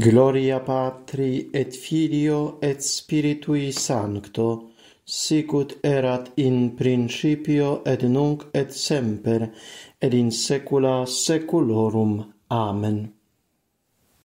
Gloria Patri et Filio et Spiritui Sancto, sicut erat in principio et nunc et semper et in saecula saeculorum. Amen.